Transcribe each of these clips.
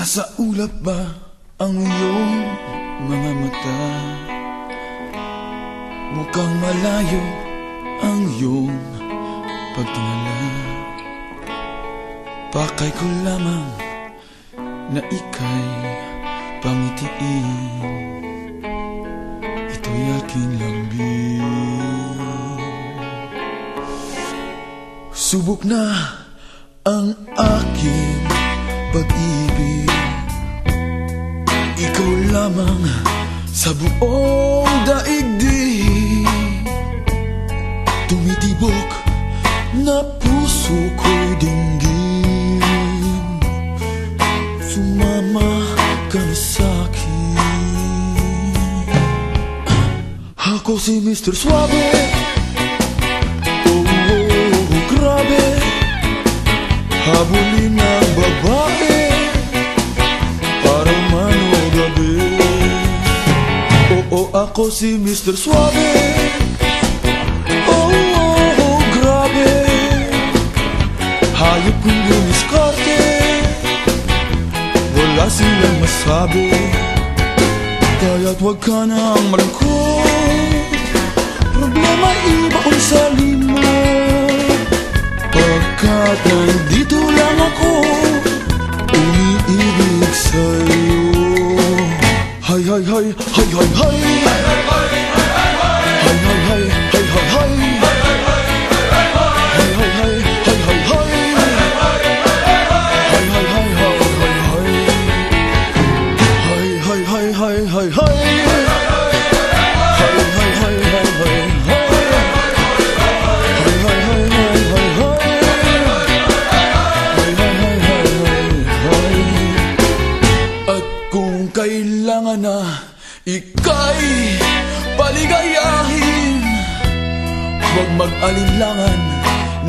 Nasa ulap ba ang iyong mga mata? Mukhang malayo ang iyong pagtingala. Pakay ko lamang na ika'y pangitiin. Ito'y aking lambing. Subok na ang aking pag-ibig lamang sa buong daigdig Tumitibok na puso ko'y dinggin. Sumama ka na sa'kin. Ako si Mr. Suave. Oh, oh, oh, grabe. Habulin ako si Mr. Suave. Oh, oh, oh, grabe. Hayop kong dumiskarte Wala silang masabi. Kaya't wag ka nang malungkot. Problema ibaon sa lima. Pagkat nandito lang ako kailangan na ika'y paligayahin. Huwag mag-alinlangan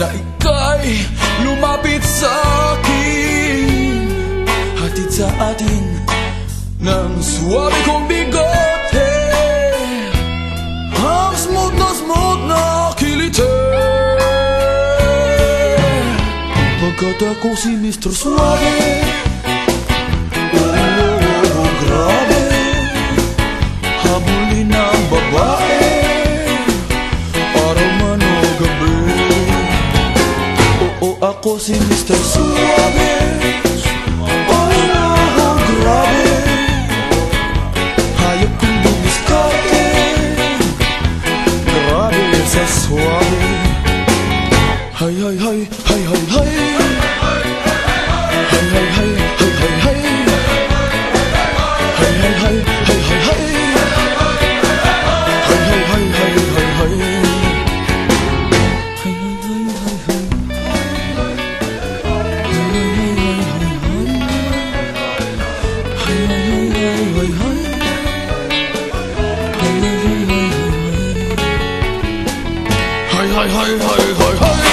na ika'y lumapit sa akin. Hatid sa atin ng suwabe kong bigote. Ang smooth na smooth na kilite. Pagkat ako si Mr. Suave Oo, ako si Mr. Suave Oh, oh, grabe Hayop kong dumiskarte Grabe sa suave. Hay, hay, hay, hay, hay, hay Hay, hay, 嘿嘿嘿嘿嘿